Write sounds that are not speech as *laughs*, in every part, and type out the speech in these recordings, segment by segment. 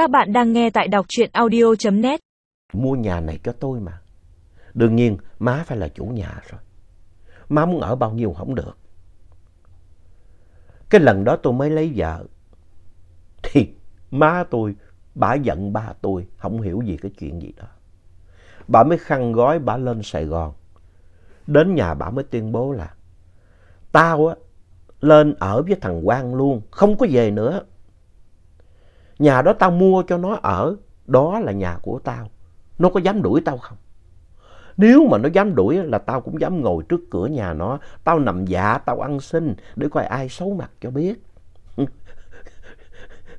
Các bạn đang nghe tại đọc truyện audio.net. Mua nhà này cho tôi mà. Đương nhiên má phải là chủ nhà rồi. Má muốn ở bao nhiêu không được. Cái lần đó tôi mới lấy vợ. Thì má tôi, bà giận ba tôi, không hiểu gì cái chuyện gì đó. Bà mới khăn gói bà lên Sài Gòn. Đến nhà bà mới tuyên bố là Tao á, lên ở với thằng Quang luôn, không có về nữa. Nhà đó tao mua cho nó ở, đó là nhà của tao. Nó có dám đuổi tao không? Nếu mà nó dám đuổi là tao cũng dám ngồi trước cửa nhà nó. Tao nằm dạ, tao ăn xin để coi ai xấu mặt cho biết. *laughs*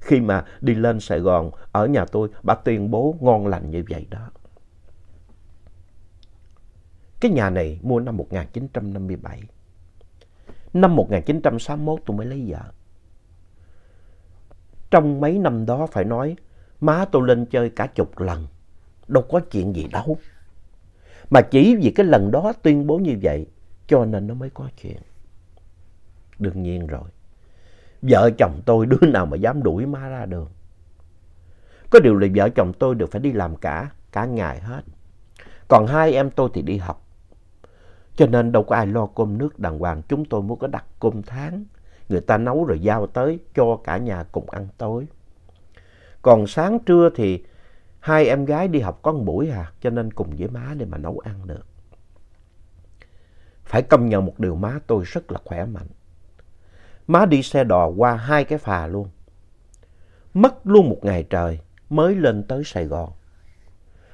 Khi mà đi lên Sài Gòn, ở nhà tôi, bà tuyên bố ngon lành như vậy đó. Cái nhà này mua năm 1957. Năm 1961 tôi mới lấy vợ. Trong mấy năm đó phải nói, má tôi lên chơi cả chục lần. Đâu có chuyện gì đâu. Mà chỉ vì cái lần đó tuyên bố như vậy, cho nên nó mới có chuyện. Đương nhiên rồi. Vợ chồng tôi đứa nào mà dám đuổi má ra đường. Có điều là vợ chồng tôi đều phải đi làm cả, cả ngày hết. Còn hai em tôi thì đi học. Cho nên đâu có ai lo cơm nước đàng hoàng. Chúng tôi muốn có đặt cơm tháng. Người ta nấu rồi giao tới cho cả nhà cùng ăn tối. Còn sáng trưa thì hai em gái đi học có một buổi à. Cho nên cùng với má để mà nấu ăn được. Phải công nhận một điều má tôi rất là khỏe mạnh. Má đi xe đò qua hai cái phà luôn. Mất luôn một ngày trời mới lên tới Sài Gòn.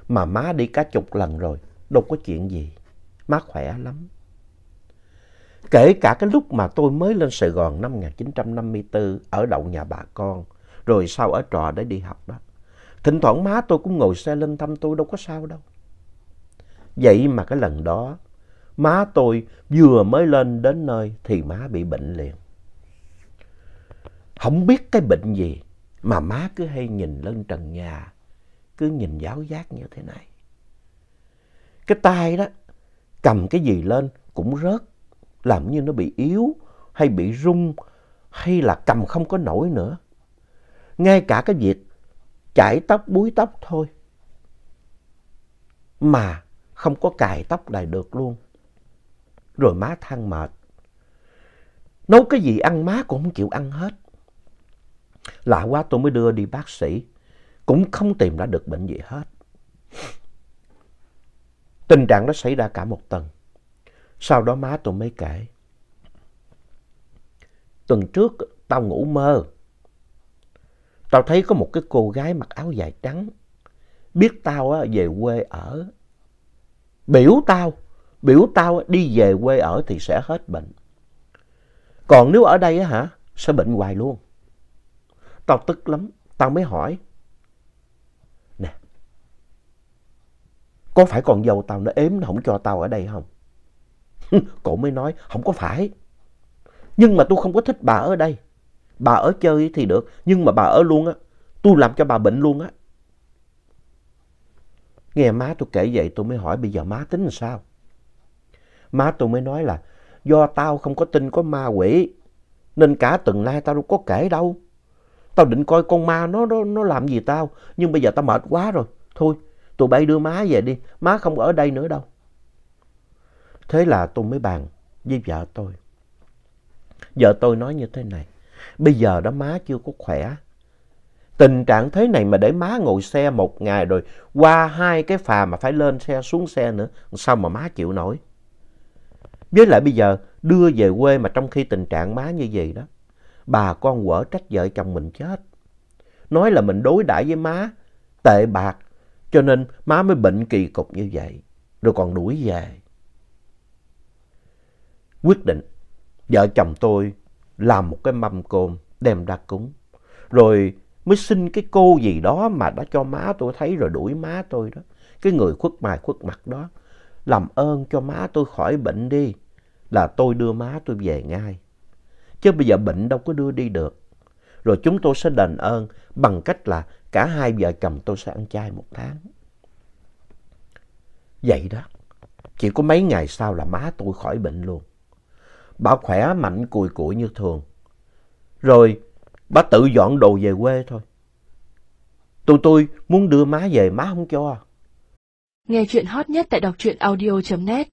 Mà má đi cả chục lần rồi, đâu có chuyện gì. Má khỏe lắm. Kể cả cái lúc mà tôi mới lên Sài Gòn năm 1954 ở đậu nhà bà con, rồi sau ở trọ để đi học đó. Thỉnh thoảng má tôi cũng ngồi xe lên thăm tôi đâu có sao đâu. Vậy mà cái lần đó, má tôi vừa mới lên đến nơi thì má bị bệnh liền. Không biết cái bệnh gì mà má cứ hay nhìn lên trần nhà, cứ nhìn giáo giác như thế này. Cái tay đó, cầm cái gì lên cũng rớt, làm như nó bị yếu hay bị rung hay là cầm không có nổi nữa. Ngay cả cái việc chải tóc, búi tóc thôi. Mà không có cài tóc lại được luôn. Rồi má than mệt. Nấu cái gì ăn má cũng không chịu ăn hết. Lạ quá tôi mới đưa đi bác sĩ. Cũng không tìm ra được bệnh gì hết. Tình trạng đó xảy ra cả một tuần. Sau đó má tôi mới kể. Tuần trước tao ngủ mơ. Tao thấy có một cái cô gái mặc áo dài trắng. Biết tao á, về quê ở. Biểu tao, biểu tao đi về quê ở thì sẽ hết bệnh. Còn nếu ở đây á hả, sẽ bệnh hoài luôn. Tao tức lắm, tao mới hỏi. Nè, có phải con dâu tao nó ếm nó không cho tao ở đây không? *laughs* Cổ mới nói, không có phải. Nhưng mà tôi không có thích bà ở đây. Bà ở chơi thì được, nhưng mà bà ở luôn á, tôi làm cho bà bệnh luôn á. Nghe má tôi kể vậy tôi mới hỏi bây giờ má tính làm sao? Má tôi mới nói là do tao không có tin có ma quỷ, nên cả tuần nay tao đâu có kể đâu. Tao định coi con ma nó, nó, nó làm gì tao, nhưng bây giờ tao mệt quá rồi. Thôi, tụi bay đưa má về đi, má không ở đây nữa đâu. Thế là tôi mới bàn với vợ tôi. Vợ tôi nói như thế này, bây giờ đó má chưa có khỏe. Tình trạng thế này mà để má ngồi xe một ngày rồi qua hai cái phà mà phải lên xe xuống xe nữa, sao mà má chịu nổi. Với lại bây giờ đưa về quê mà trong khi tình trạng má như vậy đó, bà con quở trách vợ chồng mình chết. Nói là mình đối đãi với má tệ bạc, cho nên má mới bệnh kỳ cục như vậy, rồi còn đuổi về. Quyết định, vợ chồng tôi làm một cái mâm cơm đem ra cúng, rồi mới xin cái cô gì đó mà đã cho má tôi thấy rồi đuổi má tôi đó. Cái người khuất mài khuất mặt đó, làm ơn cho má tôi khỏi bệnh đi, là tôi đưa má tôi về ngay. Chứ bây giờ bệnh đâu có đưa đi được. Rồi chúng tôi sẽ đền ơn bằng cách là cả hai vợ chồng tôi sẽ ăn chay một tháng. Vậy đó, chỉ có mấy ngày sau là má tôi khỏi bệnh luôn. Bà khỏe mạnh, cùi cụi như thường. Rồi, bà tự dọn đồ về quê thôi. Tụi tôi muốn đưa má về, má không cho. À. Nghe chuyện hot nhất tại đọc truyện audio.net